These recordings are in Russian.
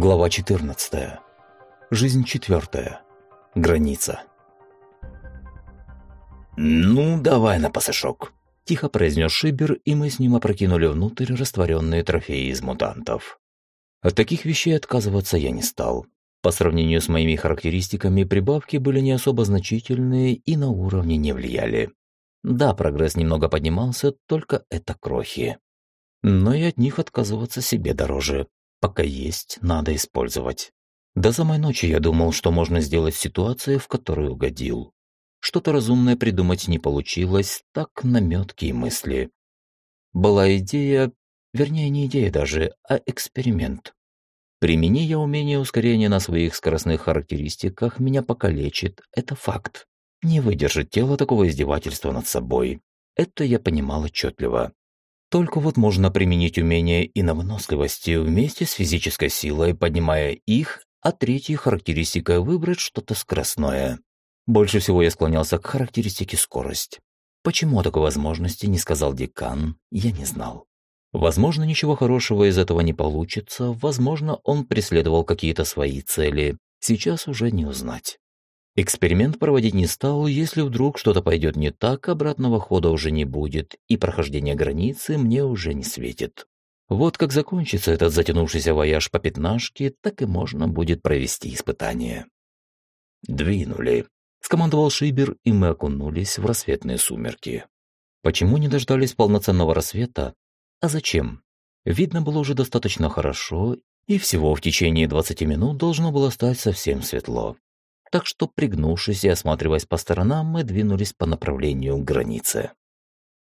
Глава 14. Жизнь четвертая. Граница. «Ну, давай на пасашок», – тихо произнес Шибер, и мы с ним опрокинули внутрь растворенные трофеи из мутантов. От таких вещей отказываться я не стал. По сравнению с моими характеристиками, прибавки были не особо значительные и на уровне не влияли. Да, прогресс немного поднимался, только это крохи. Но и от них отказываться себе дороже. Пока есть, надо использовать. До самой ночи я думал, что можно сделать ситуацию, в которую угодил. Что-то разумное придумать не получилось, так наметки и мысли. Была идея, вернее не идея даже, а эксперимент. Примени я умение ускорения на своих скоростных характеристиках, меня покалечит, это факт. Не выдержит тело такого издевательства над собой. Это я понимал отчетливо. Только вот можно применить умение и на выносливости вместе с физической силой, поднимая их, а третьей характеристикой выбрать что-то скоростное. Больше всего я склонялся к характеристике скорость. Почему о такой возможности не сказал декан, я не знал. Возможно, ничего хорошего из этого не получится, возможно, он преследовал какие-то свои цели, сейчас уже не узнать. Эксперимент проводить не стал, если вдруг что-то пойдет не так, обратного хода уже не будет, и прохождение границы мне уже не светит. Вот как закончится этот затянувшийся вояж по пятнашке, так и можно будет провести испытание. «Двинули», — скомандовал Шибер, и мы окунулись в рассветные сумерки. Почему не дождались полноценного рассвета, а зачем? Видно было уже достаточно хорошо, и всего в течение 20 минут должно было стать совсем светло. Так что, пригнувшись и осматриваясь по сторонам, мы двинулись по направлению к границе.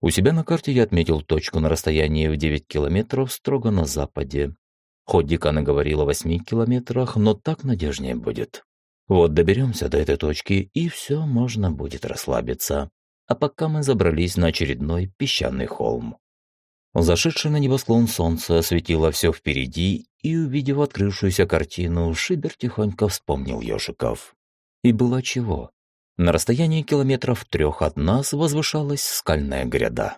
У себя на карте я отметил точку на расстоянии в 9 километров строго на западе. Хоть декана говорила о 8 километрах, но так надежнее будет. Вот доберемся до этой точки, и все, можно будет расслабиться. А пока мы забрались на очередной песчаный холм. Зашедшее на небосклон солнце осветило все впереди, и, увидев открывшуюся картину, Шибер тихонько вспомнил ежиков. И было чего. На расстоянии километров трех от нас возвышалась скальная гряда.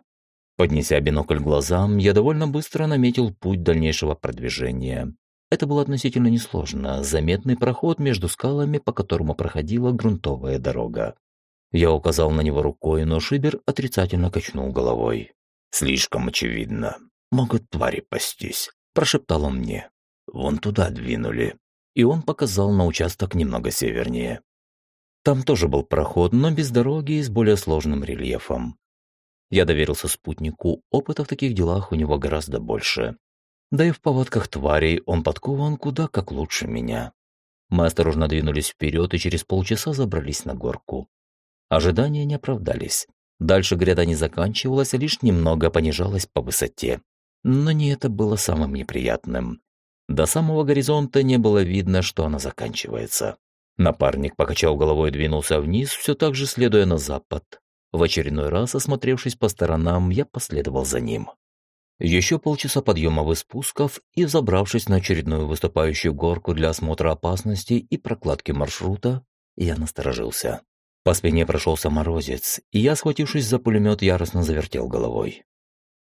Поднеся бинокль глазам, я довольно быстро наметил путь дальнейшего продвижения. Это было относительно несложно, заметный проход между скалами, по которому проходила грунтовая дорога. Я указал на него рукой, но Шибер отрицательно качнул головой. «Слишком очевидно. Могут твари пастись», – прошептал он мне. «Вон туда двинули». И он показал на участок немного севернее. Там тоже был проход, но без дороги и с более сложным рельефом. Я доверился спутнику, опыта в таких делах у него гораздо больше. Да и в повадках тварей он подкован куда как лучше меня. Мы осторожно двинулись вперед и через полчаса забрались на горку. Ожидания не оправдались. Дальше гряда не заканчивалась, а лишь немного понижалась по высоте. Но не это было самым неприятным. До самого горизонта не было видно, что она заканчивается. Напарник покачал головой и двинулся вниз, все так же следуя на запад. В очередной раз, осмотревшись по сторонам, я последовал за ним. Еще полчаса подъемов и спусков, и, забравшись на очередную выступающую горку для осмотра опасности и прокладки маршрута, я насторожился. По спине прошелся морозец, и я, схватившись за пулемет, яростно завертел головой.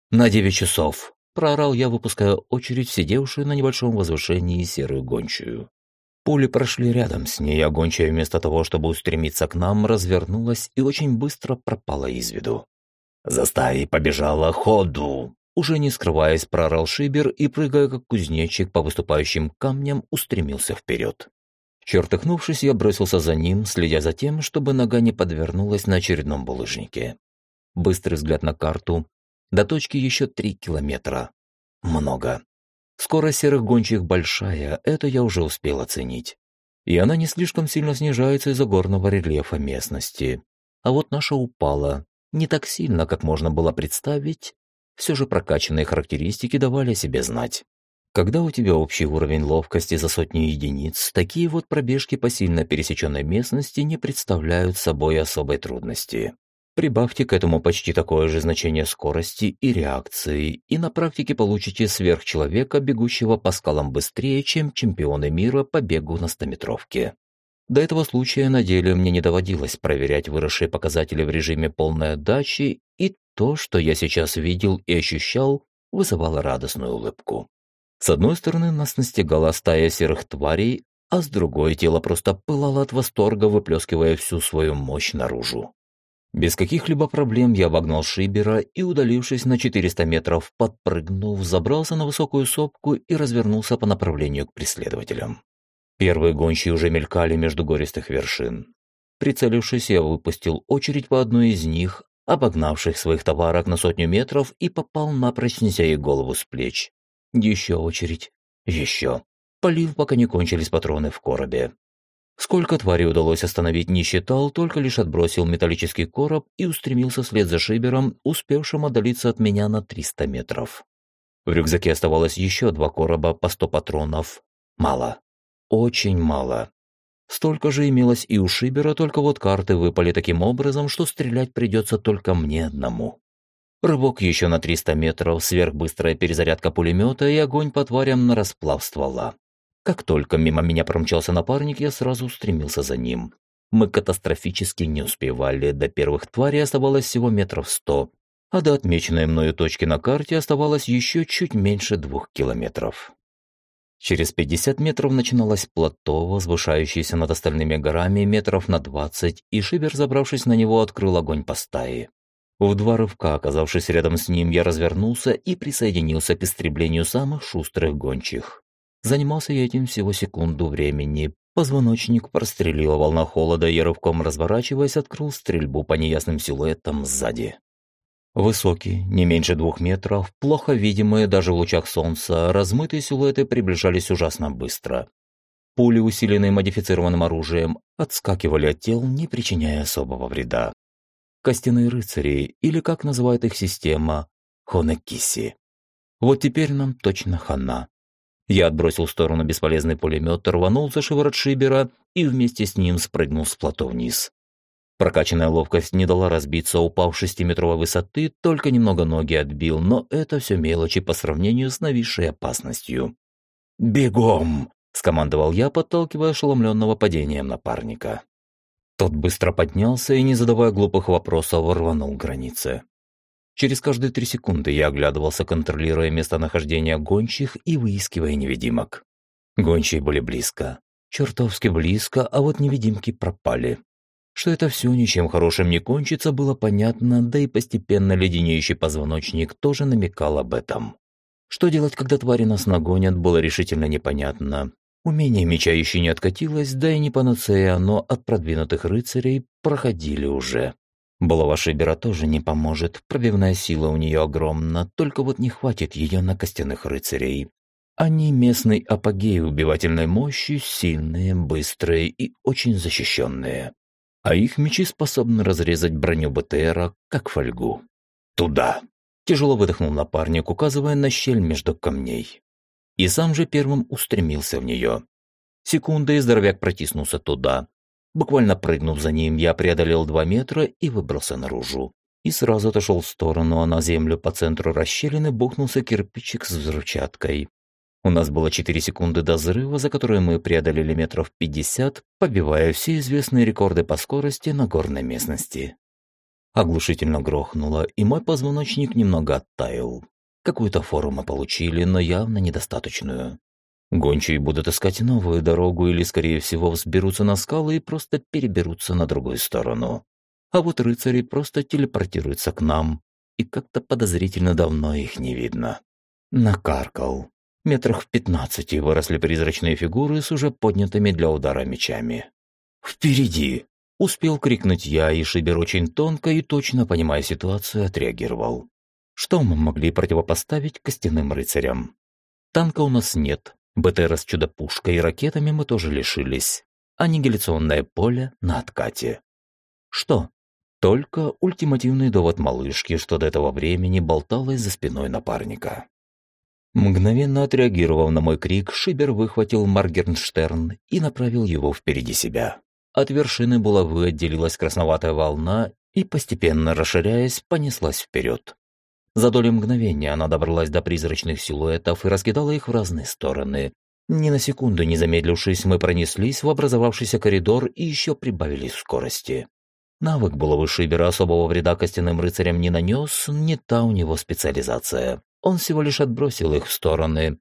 «На девять часов!» – проорал я, выпуская очередь сидевшую на небольшом возвышении серую гончую. Пули прошли рядом с ней, а гончая вместо того, чтобы устремиться к нам, развернулась и очень быстро пропала из виду. «За стаей побежала ходу!» Уже не скрываясь, прорал Шибер и, прыгая как кузнечик по выступающим камням, устремился вперед. Чертыхнувшись, я бросился за ним, следя за тем, чтобы нога не подвернулась на очередном булыжнике. Быстрый взгляд на карту. До точки еще три километра. Много. Скорость серых гончих большая, это я уже успел оценить. И она не слишком сильно снижается из-за горного рельефа местности. А вот наша упала. Не так сильно, как можно было представить. Все же прокачанные характеристики давали о себе знать. Когда у тебя общий уровень ловкости за сотни единиц, такие вот пробежки по сильно пересеченной местности не представляют собой особой трудности. Прибавьте к этому почти такое же значение скорости и реакции, и на практике получите сверхчеловека, бегущего по скалам быстрее, чем чемпионы мира по бегу на стометровке. До этого случая на деле мне не доводилось проверять выросшие показатели в режиме полной отдачи, и то, что я сейчас видел и ощущал, вызывало радостную улыбку. С одной стороны нас настигала стая серых тварей, а с другой тело просто пылало от восторга, выплескивая всю свою мощь наружу. Без каких-либо проблем я обогнал Шибера и, удалившись на 400 метров, подпрыгнув, забрался на высокую сопку и развернулся по направлению к преследователям. Первые гончие уже мелькали между гористых вершин. Прицелившись, я выпустил очередь по одной из них, обогнавших своих товарок на сотню метров, и попал напрочь, снеся ей голову с плеч. Еще очередь. Еще. Полив, пока не кончились патроны в коробе. Сколько тварей удалось остановить, не считал, только лишь отбросил металлический короб и устремился вслед за Шибером, успевшим отдалиться от меня на 300 метров. В рюкзаке оставалось еще два короба по 100 патронов. Мало. Очень мало. Столько же имелось и у Шибера, только вот карты выпали таким образом, что стрелять придется только мне одному. Рывок еще на 300 метров, сверхбыстрая перезарядка пулемета и огонь по тварям на расплав ствола. Как только мимо меня промчался напарник, я сразу устремился за ним. Мы катастрофически не успевали, до первых тварей оставалось всего метров сто, а до отмеченной мною точки на карте оставалось еще чуть меньше двух километров. Через 50 метров начиналось плато, возвышающееся над остальными горами метров на 20, и Шибер, забравшись на него, открыл огонь по стае. В два рывка, оказавшись рядом с ним, я развернулся и присоединился к истреблению самых шустрых гончих. Занимался я этим всего секунду времени. Позвоночник прострелила волна холода и рывком разворачиваясь, открыл стрельбу по неясным силуэтам сзади. Высокие, не меньше двух метров, плохо видимые даже в лучах солнца, размытые силуэты приближались ужасно быстро. Пули, усиленные модифицированным оружием, отскакивали от тел, не причиняя особого вреда. Костяные рыцари, или как называет их система, хонекиси. Вот теперь нам точно хана. Я отбросил в сторону бесполезный пулемет, рванул за шиворот Шибера и вместе с ним спрыгнул с плато вниз. Прокачанная ловкость не дала разбиться, упав с шестиметровой высоты, только немного ноги отбил, но это все мелочи по сравнению с нависшей опасностью. «Бегом!» – скомандовал я, подталкивая ошеломленного падением напарника. Тот быстро поднялся и, не задавая глупых вопросов, рванул границы. Через каждые три секунды я оглядывался, контролируя местонахождение гончих и выискивая невидимок. Гончие были близко. Чертовски близко, а вот невидимки пропали. Что это все ничем хорошим не кончится, было понятно, да и постепенно леденеющий позвоночник тоже намекал об этом. Что делать, когда твари нас нагонят, было решительно непонятно. Умение меча еще не откатилось, да и не панацея, но от продвинутых рыцарей проходили уже. Булава Шибера тоже не поможет, пробивная сила у нее огромна, только вот не хватит ее на костяных рыцарей. Они местный апогей убивательной мощи, сильные, быстрые и очень защищенные. А их мечи способны разрезать броню БТРа, как фольгу. «Туда!» – тяжело выдохнул напарник, указывая на щель между камней. И сам же первым устремился в нее. Секунда, и здоровяк протиснулся туда, Буквально прыгнув за ним, я преодолел два метра и выбрался наружу. И сразу отошел в сторону, а на землю по центру расщелины бухнулся кирпичик с взрывчаткой. У нас было 4 секунды до взрыва, за которые мы преодолели метров 50, побивая все известные рекорды по скорости на горной местности. Оглушительно грохнуло, и мой позвоночник немного оттаял. Какую-то фору мы получили, но явно недостаточную. Гончие будут искать новую дорогу или, скорее всего, взберутся на скалы и просто переберутся на другую сторону. А вот рыцари просто телепортируются к нам, и как-то подозрительно давно их не видно. Накаркал. Метрах в пятнадцати выросли призрачные фигуры с уже поднятыми для удара мечами. «Впереди!» – успел крикнуть я, и Шибер очень тонко и точно понимая ситуацию, отреагировал. Что мы могли противопоставить костяным рыцарям? Танка у нас нет, БТР с чудо-пушкой и ракетами мы тоже лишились. Аннигиляционное поле на откате. Что? Только ультимативный довод малышки, что до этого времени болталась за спиной напарника. Мгновенно отреагировав на мой крик, Шибер выхватил Маргернштерн и направил его впереди себя. От вершины булавы отделилась красноватая волна и, постепенно расширяясь, понеслась вперед. За доли мгновения она добралась до призрачных силуэтов и раскидала их в разные стороны. Ни на секунду не замедлившись, мы пронеслись в образовавшийся коридор и еще прибавили скорости. Навык булавы Шибера особого вреда костяным рыцарям не нанес, не та у него специализация. Он всего лишь отбросил их в стороны.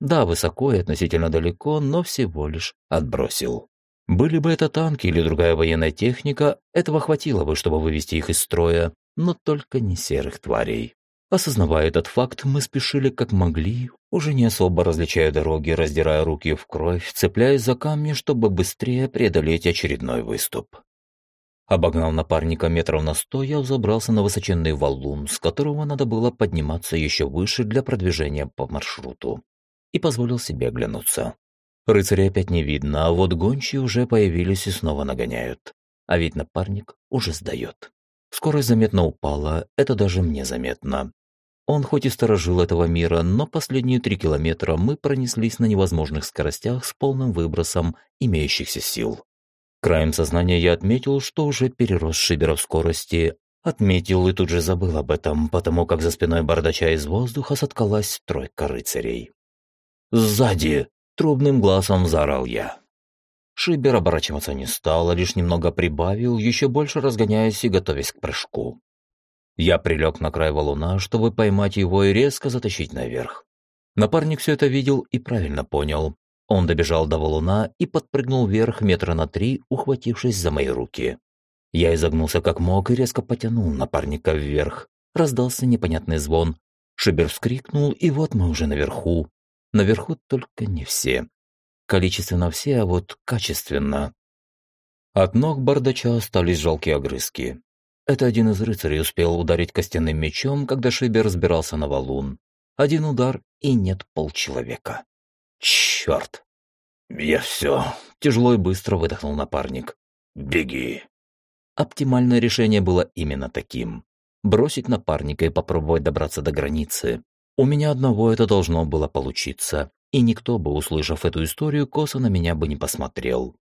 Да, высоко и относительно далеко, но всего лишь отбросил. Были бы это танки или другая военная техника, этого хватило бы, чтобы вывести их из строя, но только не серых тварей. Осознавая этот факт, мы спешили как могли, уже не особо различая дороги, раздирая руки в кровь, цепляясь за камни, чтобы быстрее преодолеть очередной выступ. Обогнал напарника метров на сто, я взобрался на высоченный валун, с которого надо было подниматься еще выше для продвижения по маршруту, и позволил себе оглянуться. Рыцаря опять не видно, а вот гончие уже появились и снова нагоняют. А ведь напарник уже сдает. Скорость заметно упала, это даже мне заметно. Он хоть и сторожил этого мира, но последние три километра мы пронеслись на невозможных скоростях с полным выбросом имеющихся сил. Краем сознания я отметил, что уже перерос Шибера в скорости. Отметил и тут же забыл об этом, потому как за спиной бардача из воздуха соткалась тройка рыцарей. «Сзади!» – трубным глазом заорал я. Шибер оборачиваться не стал, а лишь немного прибавил, еще больше разгоняясь и готовясь к прыжку. Я прилег на край валуна, чтобы поймать его и резко затащить наверх. Напарник все это видел и правильно понял. Он добежал до валуна и подпрыгнул вверх метра на три, ухватившись за мои руки. Я изогнулся как мог и резко потянул напарника вверх. Раздался непонятный звон. Шибер вскрикнул, и вот мы уже наверху. Наверху только не все. Количественно все, а вот качественно. От ног бардача остались жалкие огрызки. Это один из рыцарей успел ударить костяным мечом, когда Шибер разбирался на валун. Один удар, и нет полчеловека. Черт! Я все. Тяжело и быстро выдохнул напарник. Беги. Оптимальное решение было именно таким. Бросить напарника и попробовать добраться до границы. У меня одного это должно было получиться, и никто бы, услышав эту историю, косо на меня бы не посмотрел.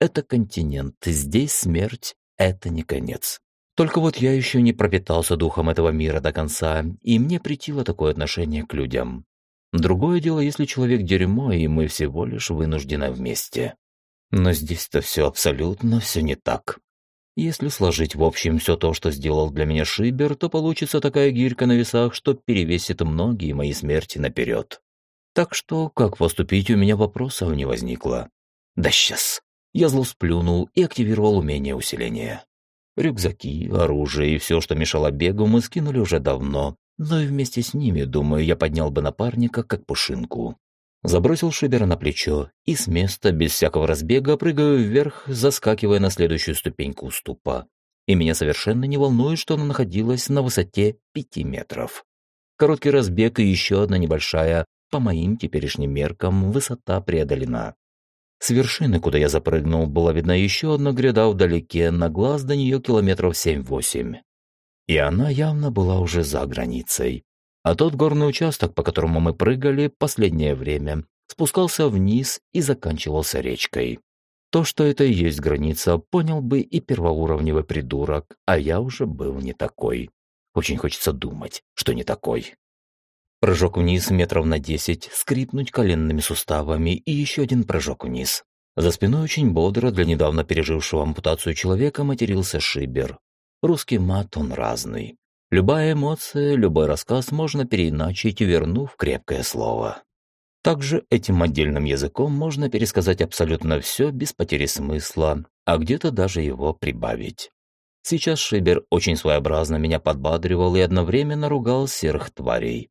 Это континент, здесь смерть — это не конец. Только вот я еще не пропитался духом этого мира до конца, и мне притило такое отношение к людям. Другое дело, если человек дерьмо, и мы всего лишь вынуждены вместе. Но здесь-то все абсолютно все не так. Если сложить в общем все то, что сделал для меня Шибер, то получится такая гирька на весах, что перевесит многие мои смерти наперед. Так что, как поступить, у меня вопросов не возникло. Да сейчас. Я зло сплюнул и активировал умение усиления. Рюкзаки, оружие и все, что мешало бегу, мы скинули уже давно, но и вместе с ними, думаю, я поднял бы напарника, как пушинку. Забросил Шибера на плечо и с места, без всякого разбега, прыгаю вверх, заскакивая на следующую ступеньку уступа. И меня совершенно не волнует, что она находилась на высоте пяти метров. Короткий разбег и еще одна небольшая, по моим теперешним меркам, высота преодолена. С вершины, куда я запрыгнул, была видна еще одна гряда вдалеке, на глаз до нее километров семь-восемь и она явно была уже за границей. А тот горный участок, по которому мы прыгали последнее время, спускался вниз и заканчивался речкой. То, что это и есть граница, понял бы и первоуровневый придурок, а я уже был не такой. Очень хочется думать, что не такой. Прыжок вниз метров на десять, скрипнуть коленными суставами и еще один прыжок вниз. За спиной очень бодро для недавно пережившего ампутацию человека матерился Шибер, Русский мат он разный. Любая эмоция, любой рассказ можно переиначить, вернув крепкое слово. Также этим отдельным языком можно пересказать абсолютно все без потери смысла, а где-то даже его прибавить. Сейчас Шибер очень своеобразно меня подбадривал и одновременно ругал серых тварей.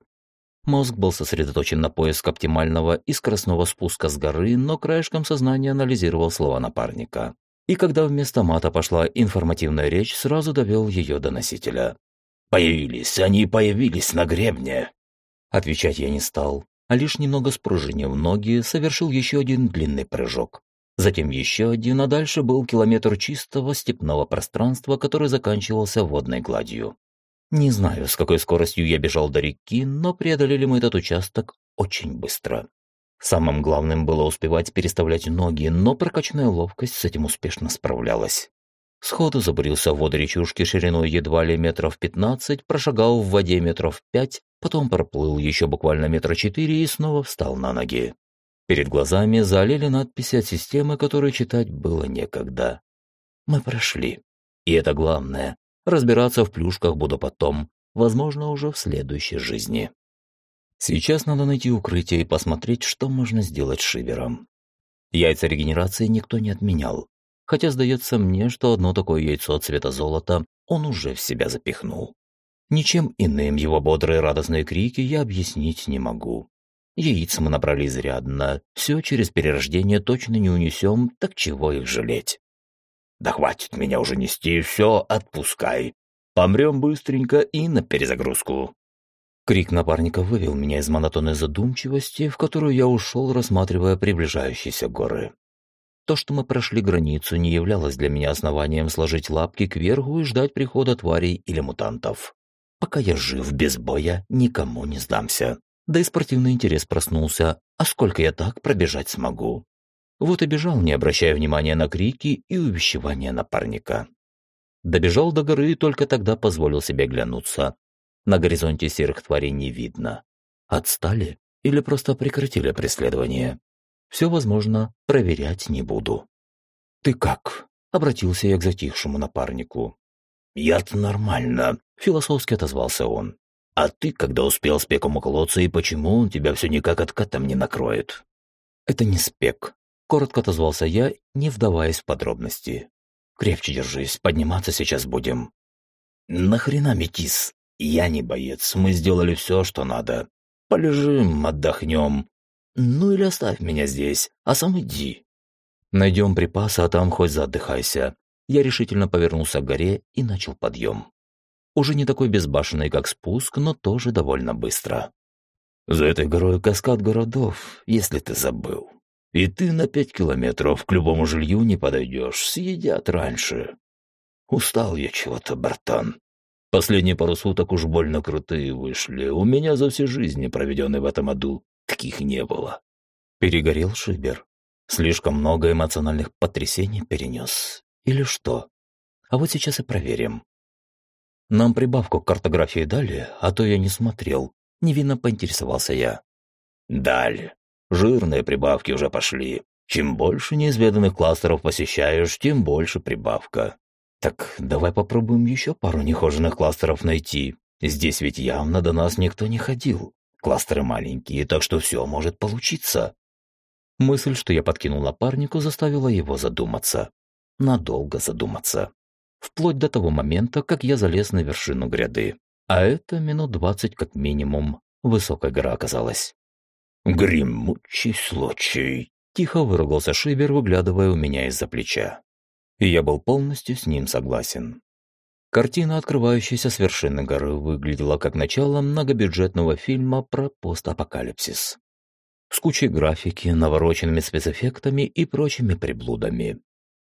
Мозг был сосредоточен на поиск оптимального и скоростного спуска с горы, но краешком сознания анализировал слова напарника и когда вместо мата пошла информативная речь, сразу довел ее до носителя. «Появились, они появились на гребне!» Отвечать я не стал, а лишь немного спружинив ноги, совершил еще один длинный прыжок. Затем еще один, а дальше был километр чистого степного пространства, который заканчивался водной гладью. Не знаю, с какой скоростью я бежал до реки, но преодолели мы этот участок очень быстро. Самым главным было успевать переставлять ноги, но прокачанная ловкость с этим успешно справлялась. Сходу забурился в воду речушки шириной едва ли метров пятнадцать, прошагал в воде метров пять, потом проплыл еще буквально метра четыре и снова встал на ноги. Перед глазами залили надписи от системы, которые читать было некогда. Мы прошли. И это главное. Разбираться в плюшках буду потом, возможно, уже в следующей жизни. Сейчас надо найти укрытие и посмотреть, что можно сделать с Шивером. Яйца регенерации никто не отменял, хотя сдается мне, что одно такое яйцо цвета золота он уже в себя запихнул. Ничем иным его бодрые радостные крики я объяснить не могу. Яиц мы набрали изрядно, все через перерождение точно не унесем, так чего их жалеть? Да хватит меня уже нести, все, отпускай. Помрем быстренько и на перезагрузку. Крик напарника вывел меня из монотонной задумчивости, в которую я ушел, рассматривая приближающиеся горы. То, что мы прошли границу, не являлось для меня основанием сложить лапки кверху и ждать прихода тварей или мутантов. Пока я жив без боя, никому не сдамся. Да и спортивный интерес проснулся. А сколько я так пробежать смогу? Вот и бежал, не обращая внимания на крики и увещевания напарника. Добежал до горы и только тогда позволил себе глянуться. На горизонте серых тварей не видно. Отстали или просто прекратили преследование? Все возможно, проверять не буду. «Ты как?» — обратился я к затихшему напарнику. «Я-то нормально», — философски отозвался он. «А ты когда успел спеком уколоться, и почему он тебя все никак откатом не накроет?» «Это не спек», — коротко отозвался я, не вдаваясь в подробности. «Крепче держись, подниматься сейчас будем». «Нахрена метис? Я не боец, мы сделали все, что надо. Полежим, отдохнем. Ну или оставь меня здесь, а сам иди». «Найдем припасы, а там хоть заотдыхайся». Я решительно повернулся к горе и начал подъем. Уже не такой безбашенный, как спуск, но тоже довольно быстро. «За этой горой каскад городов, если ты забыл. И ты на пять километров к любому жилью не подойдешь, съедят раньше. Устал я чего-то, братан. Последние пару суток уж больно крутые вышли. У меня за всю жизнь, проведенной в этом аду, таких не было. Перегорел Шибер. Слишком много эмоциональных потрясений перенес. Или что? А вот сейчас и проверим. Нам прибавку к картографии дали, а то я не смотрел. Невинно поинтересовался я. Дали. Жирные прибавки уже пошли. Чем больше неизведанных кластеров посещаешь, тем больше прибавка. Так давай попробуем еще пару нехоженных кластеров найти. Здесь ведь явно до нас никто не ходил. Кластеры маленькие, так что все может получиться. Мысль, что я подкинул напарнику, заставила его задуматься. Надолго задуматься. Вплоть до того момента, как я залез на вершину гряды. А это минут двадцать как минимум. Высокая гора оказалась. «Гремучий случай», — тихо выругался Шибер, выглядывая у меня из-за плеча и я был полностью с ним согласен. Картина, открывающаяся с вершины горы, выглядела как начало многобюджетного фильма про постапокалипсис. С кучей графики, навороченными спецэффектами и прочими приблудами.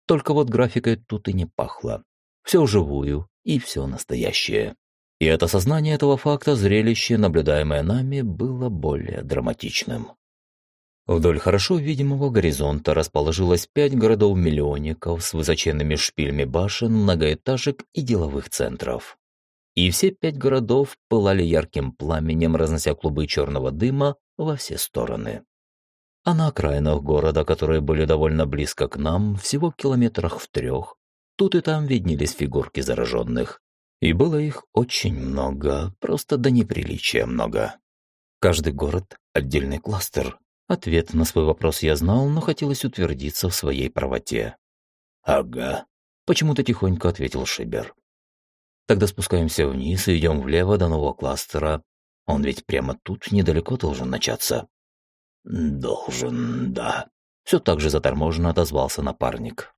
Только вот графикой тут и не пахло. Все живую и все настоящее. И от осознания этого факта зрелище, наблюдаемое нами, было более драматичным. Вдоль хорошо видимого горизонта расположилось пять городов-миллионников с высоченными шпилями башен, многоэтажек и деловых центров. И все пять городов пылали ярким пламенем, разнося клубы черного дыма во все стороны. А на окраинах города, которые были довольно близко к нам, всего в километрах в трех, тут и там виднелись фигурки зараженных. И было их очень много, просто до неприличия много. Каждый город – отдельный кластер, Ответ на свой вопрос я знал, но хотелось утвердиться в своей правоте. «Ага», — почему-то тихонько ответил Шибер. «Тогда спускаемся вниз и идем влево до нового кластера. Он ведь прямо тут недалеко должен начаться». «Должен, да», — все так же заторможенно отозвался напарник.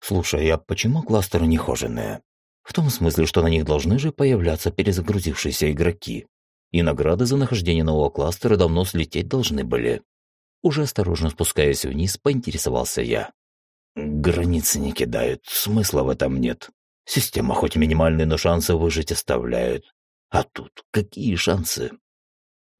«Слушай, а почему кластеры нехоженные? В том смысле, что на них должны же появляться перезагрузившиеся игроки. И награды за нахождение нового кластера давно слететь должны были. Уже осторожно спускаясь вниз, поинтересовался я. «Границы не кидают, смысла в этом нет. Система хоть минимальные, но шансы выжить оставляет. А тут какие шансы?»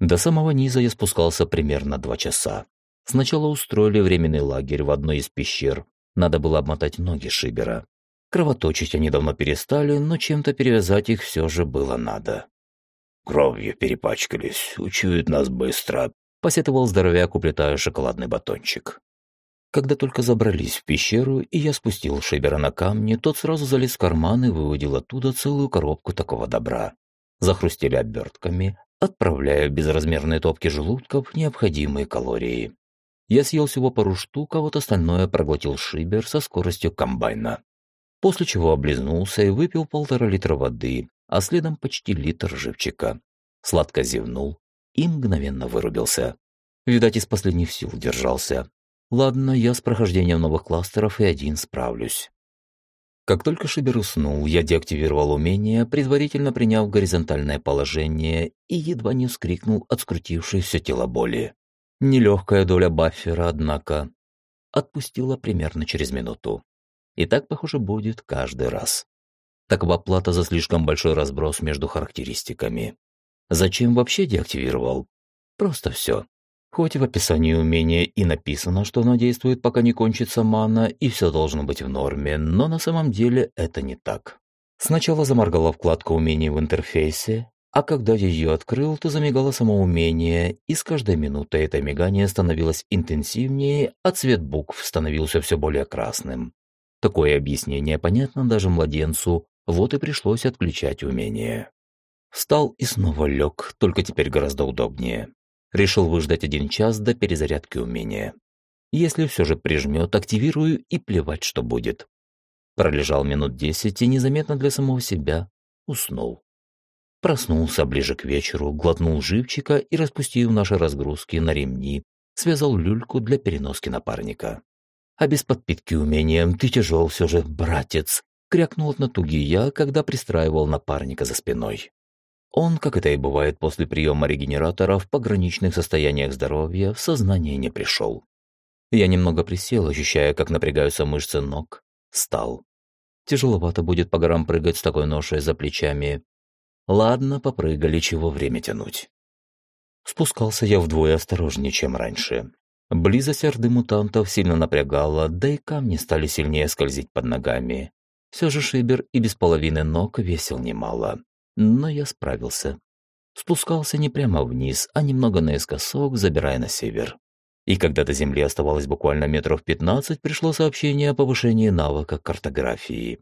До самого низа я спускался примерно два часа. Сначала устроили временный лагерь в одной из пещер. Надо было обмотать ноги Шибера. Кровоточить они давно перестали, но чем-то перевязать их все же было надо. «Кровью перепачкались, учуют нас быстро», посетовал здоровяк, уплетая шоколадный батончик. Когда только забрались в пещеру, и я спустил Шибера на камни, тот сразу залез в карман и выводил оттуда целую коробку такого добра. Захрустили обертками, отправляя в безразмерные топки желудков необходимые калории. Я съел всего пару штук, а вот остальное проглотил шибер со скоростью комбайна. После чего облизнулся и выпил полтора литра воды, а следом почти литр живчика. Сладко зевнул и мгновенно вырубился. Видать, из последних сил держался. Ладно, я с прохождением новых кластеров и один справлюсь. Как только Шибер уснул, я деактивировал умение, предварительно приняв горизонтальное положение и едва не вскрикнул от скрутившей все тело боли. Нелегкая доля баффера, однако, отпустила примерно через минуту. И так, похоже, будет каждый раз. Такова плата за слишком большой разброс между характеристиками. Зачем вообще деактивировал? Просто все. Хоть в описании умения и написано, что оно действует, пока не кончится мана, и все должно быть в норме, но на самом деле это не так. Сначала заморгала вкладка умений в интерфейсе, а когда я ее открыл, то замигало само умение, и с каждой минутой это мигание становилось интенсивнее, а цвет букв становился все более красным. Такое объяснение понятно даже младенцу, вот и пришлось отключать умение. Встал и снова лег, только теперь гораздо удобнее. Решил выждать один час до перезарядки умения. Если все же прижмет, активирую и плевать, что будет. Пролежал минут десять и незаметно для самого себя уснул. Проснулся ближе к вечеру, глотнул живчика и, распустив наши разгрузки на ремни, связал люльку для переноски напарника. А без подпитки умением ты тяжел все же, братец, крякнул от натуги я, когда пристраивал напарника за спиной. Он, как это и бывает после приема регенератора, в пограничных состояниях здоровья в сознание не пришел. Я немного присел, ощущая, как напрягаются мышцы ног, стал. Тяжеловато будет по горам прыгать с такой ношей за плечами. Ладно, попрыгали, чего время тянуть. Спускался я вдвое осторожнее, чем раньше. Близость орды мутантов сильно напрягала, да и камни стали сильнее скользить под ногами. Все же Шибер и без половины ног весил немало но я справился. Спускался не прямо вниз, а немного наискосок, забирая на север. И когда до земли оставалось буквально метров 15, пришло сообщение о повышении навыка картографии.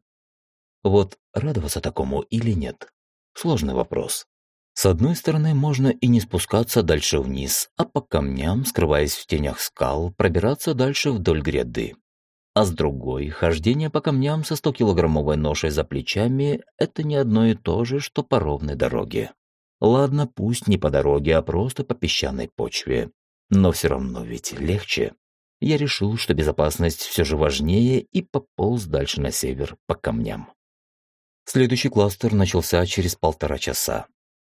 Вот радоваться такому или нет? Сложный вопрос. С одной стороны, можно и не спускаться дальше вниз, а по камням, скрываясь в тенях скал, пробираться дальше вдоль гряды. А с другой, хождение по камням со 100-килограммовой ношей за плечами – это не одно и то же, что по ровной дороге. Ладно, пусть не по дороге, а просто по песчаной почве. Но все равно ведь легче. Я решил, что безопасность все же важнее и пополз дальше на север по камням. Следующий кластер начался через полтора часа.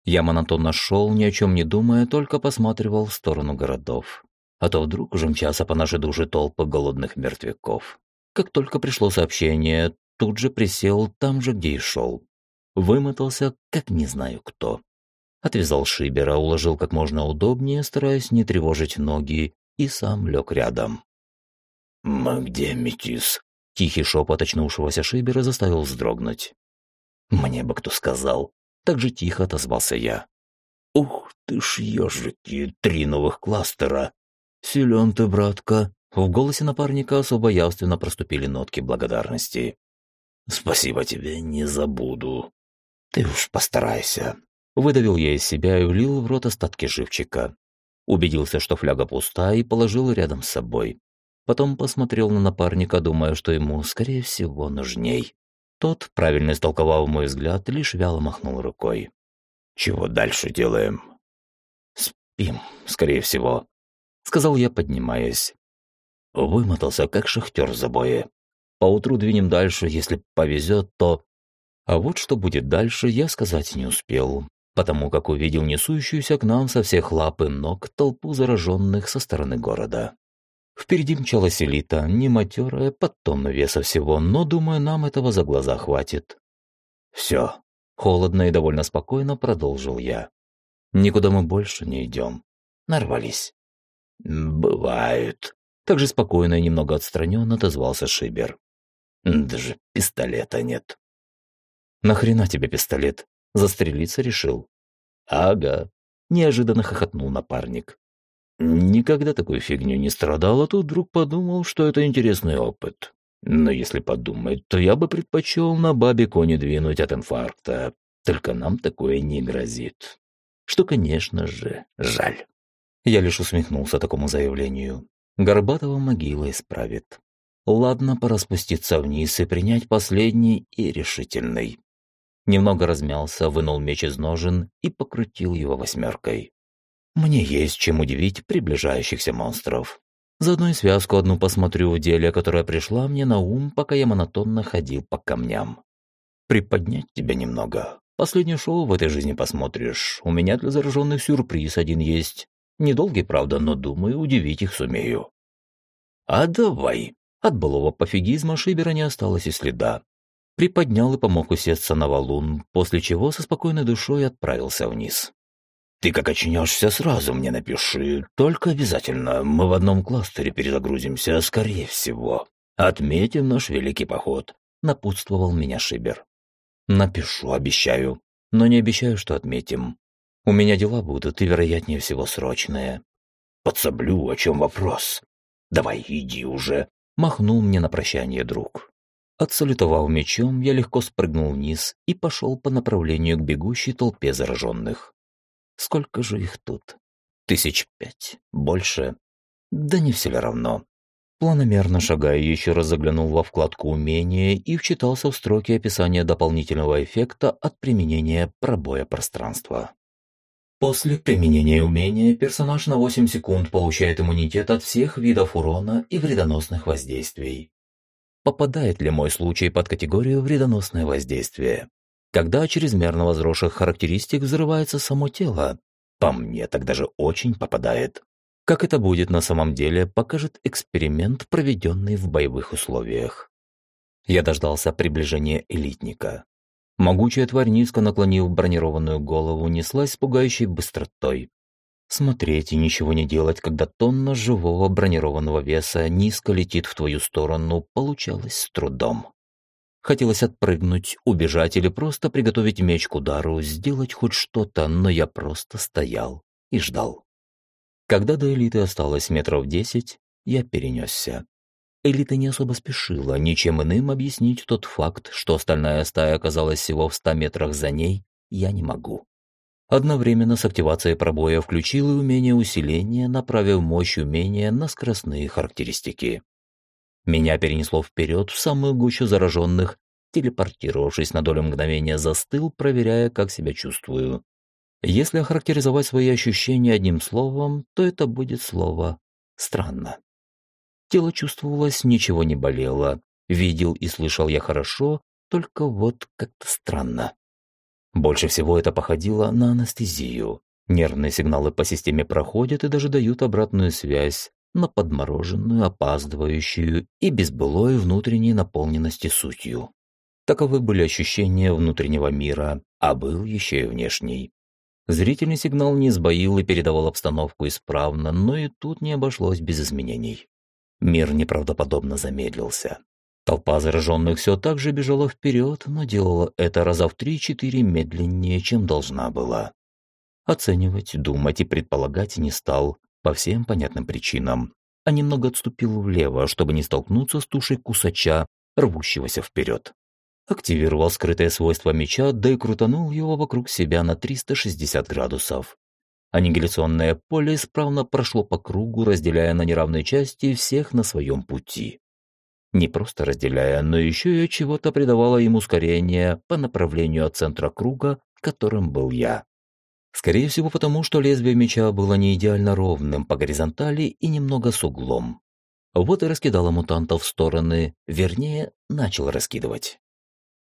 Я монотонно шел, ни о чем не думая, только посматривал в сторону городов а то вдруг уже мчатся по нашей душе толпы голодных мертвяков. Как только пришло сообщение, тут же присел там же, где и шел. Вымотался, как не знаю кто. Отвязал шибера, уложил как можно удобнее, стараясь не тревожить ноги, и сам лег рядом. «Мы где, метис?» Тихий шепот очнувшегося шибера заставил вздрогнуть. «Мне бы кто сказал». Так же тихо отозвался я. «Ух ты ж ежики, три новых кластера!» «Силен ты, братка!» В голосе напарника особо явственно проступили нотки благодарности. «Спасибо тебе, не забуду». «Ты уж постарайся». Выдавил я из себя и влил в рот остатки живчика. Убедился, что фляга пуста, и положил рядом с собой. Потом посмотрел на напарника, думая, что ему, скорее всего, нужней. Тот, правильно истолковав мой взгляд, лишь вяло махнул рукой. «Чего дальше делаем?» «Спим, скорее всего», сказал я, поднимаясь. Вымотался, как шахтер в забое. Поутру двинем дальше, если повезет, то... А вот что будет дальше, я сказать не успел, потому как увидел несущуюся к нам со всех лап и ног толпу зараженных со стороны города. Впереди мчалась элита, не матерая, под тонну веса всего, но, думаю, нам этого за глаза хватит. Все. Холодно и довольно спокойно продолжил я. Никуда мы больше не идем. Нарвались. «Бывает», — так же спокойно и немного отстраненно отозвался Шибер. «Даже пистолета нет». «Нахрена тебе пистолет?» Застрелиться решил. «Ага», — неожиданно хохотнул напарник. «Никогда такой фигню не страдал, а тут вдруг подумал, что это интересный опыт. Но если подумать, то я бы предпочел на бабе кони двинуть от инфаркта. Только нам такое не грозит. что, конечно же, жаль. Я лишь усмехнулся такому заявлению. Горбатого могила исправит. Ладно, пора спуститься вниз и принять последний и решительный. Немного размялся, вынул меч из ножен и покрутил его восьмеркой. Мне есть чем удивить приближающихся монстров. Заодно и связку одну посмотрю в деле, которая пришла мне на ум, пока я монотонно ходил по камням. Приподнять тебя немного. Последнее шоу в этой жизни посмотришь. У меня для зараженных сюрприз один есть. Недолгий, правда, но, думаю, удивить их сумею. А давай. От былого пофигизма Шибера не осталось и следа. Приподнял и помог усесться на валун, после чего со спокойной душой отправился вниз. Ты как очнешься, сразу мне напиши. Только обязательно. Мы в одном кластере перезагрузимся, скорее всего. Отметим наш великий поход», — напутствовал меня Шибер. «Напишу, обещаю. Но не обещаю, что отметим. У меня дела будут, и, вероятнее всего, срочные». «Подсоблю, о чем вопрос?» «Давай, иди уже», — махнул мне на прощание друг. Отсалютовав мечом, я легко спрыгнул вниз и пошел по направлению к бегущей толпе зараженных. Сколько же их тут? Тысяч пять? Больше? Да не все ли равно. Планомерно шагая, еще раз заглянул во вкладку «Умения» и вчитался в строки описания дополнительного эффекта от применения пробоя пространства. После применения умения персонаж на 8 секунд получает иммунитет от всех видов урона и вредоносных воздействий. Попадает ли мой случай под категорию вредоносное воздействие? Когда чрезмерно возросших характеристик взрывается само тело. По мне так даже очень попадает. Как это будет на самом деле, покажет эксперимент, проведенный в боевых условиях. Я дождался приближения элитника. Могучая тварь, низко наклонив бронированную голову, неслась с пугающей быстротой. Смотреть и ничего не делать, когда тонна живого бронированного веса низко летит в твою сторону, получалось с трудом. Хотелось отпрыгнуть, убежать или просто приготовить меч к удару, сделать хоть что-то, но я просто стоял и ждал. Когда до элиты осталось метров десять, я перенесся. Элита не особо спешила, ничем иным объяснить тот факт, что остальная стая оказалась всего в ста метрах за ней, я не могу. Одновременно с активацией пробоя включил и умение усиления, направив мощь умения на скоростные характеристики. Меня перенесло вперед в самую гущу зараженных, телепортировавшись на долю мгновения, застыл, проверяя, как себя чувствую. Если охарактеризовать свои ощущения одним словом, то это будет слово «странно». Тело чувствовалось, ничего не болело. Видел и слышал я хорошо, только вот как-то странно. Больше всего это походило на анестезию. Нервные сигналы по системе проходят и даже дают обратную связь, на подмороженную, опаздывающую и без былой внутренней наполненности сутью. Таковы были ощущения внутреннего мира, а был еще и внешний. Зрительный сигнал не сбоил и передавал обстановку исправно, но и тут не обошлось без изменений. Мир неправдоподобно замедлился. Толпа зараженных все так же бежала вперед, но делала это раза в три-четыре медленнее, чем должна была. Оценивать, думать и предполагать не стал, по всем понятным причинам, а немного отступил влево, чтобы не столкнуться с тушей кусача, рвущегося вперед. Активировал скрытое свойство меча, да и крутанул его вокруг себя на 360 градусов. Аннигиляционное поле исправно прошло по кругу, разделяя на неравные части всех на своем пути. Не просто разделяя, но еще и чего-то придавало им ускорение по направлению от центра круга, которым был я. Скорее всего потому, что лезвие меча было не идеально ровным по горизонтали и немного с углом. Вот и раскидало мутантов в стороны, вернее, начал раскидывать.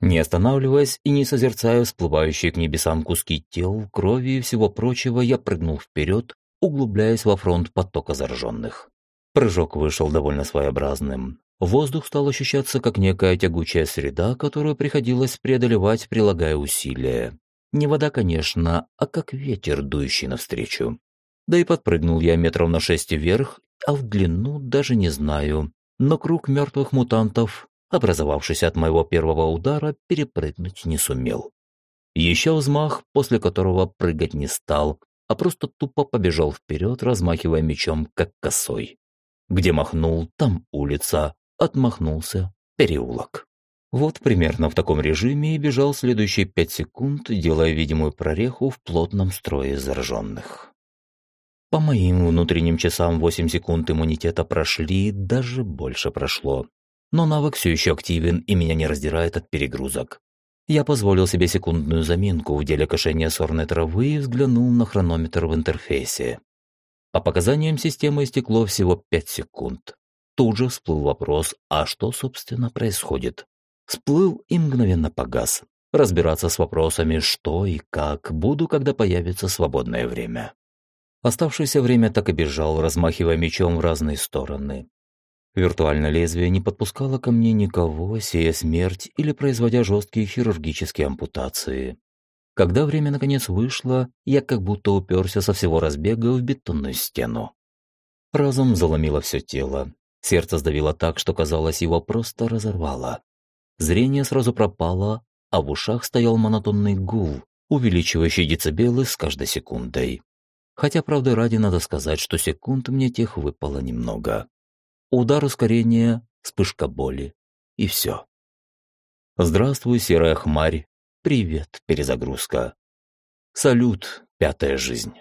Не останавливаясь и не созерцая всплывающие к небесам куски тел, крови и всего прочего, я прыгнул вперед, углубляясь во фронт потока зараженных. Прыжок вышел довольно своеобразным. Воздух стал ощущаться как некая тягучая среда, которую приходилось преодолевать, прилагая усилия. Не вода, конечно, а как ветер, дующий навстречу. Да и подпрыгнул я метров на шесть вверх, а в длину даже не знаю. Но круг мертвых мутантов, образовавшийся от моего первого удара, перепрыгнуть не сумел. Еще взмах, после которого прыгать не стал, а просто тупо побежал вперед, размахивая мечом, как косой. Где махнул, там улица, отмахнулся переулок. Вот примерно в таком режиме и бежал следующие пять секунд, делая видимую прореху в плотном строе зараженных. По моим внутренним часам 8 секунд иммунитета прошли, даже больше прошло. Но навык все еще активен и меня не раздирает от перегрузок. Я позволил себе секундную заминку в деле кошения сорной травы и взглянул на хронометр в интерфейсе. По показаниям системы истекло всего 5 секунд. Тут же всплыл вопрос, а что, собственно, происходит? Всплыл и мгновенно погас. Разбираться с вопросами «что» и «как» буду, когда появится свободное время. Оставшееся время так и бежал, размахивая мечом в разные стороны. Виртуальное лезвие не подпускало ко мне никого, сея смерть или производя жесткие хирургические ампутации. Когда время наконец вышло, я как будто уперся со всего разбега в бетонную стену. Разом заломило все тело. Сердце сдавило так, что казалось, его просто разорвало. Зрение сразу пропало, а в ушах стоял монотонный гул, увеличивающий децибелы с каждой секундой. Хотя, правда, ради надо сказать, что секунд мне тех выпало немного. Удар ускорения, вспышка боли, и все. Здравствуй, серая хмарь. Привет, перезагрузка. Салют, пятая жизнь.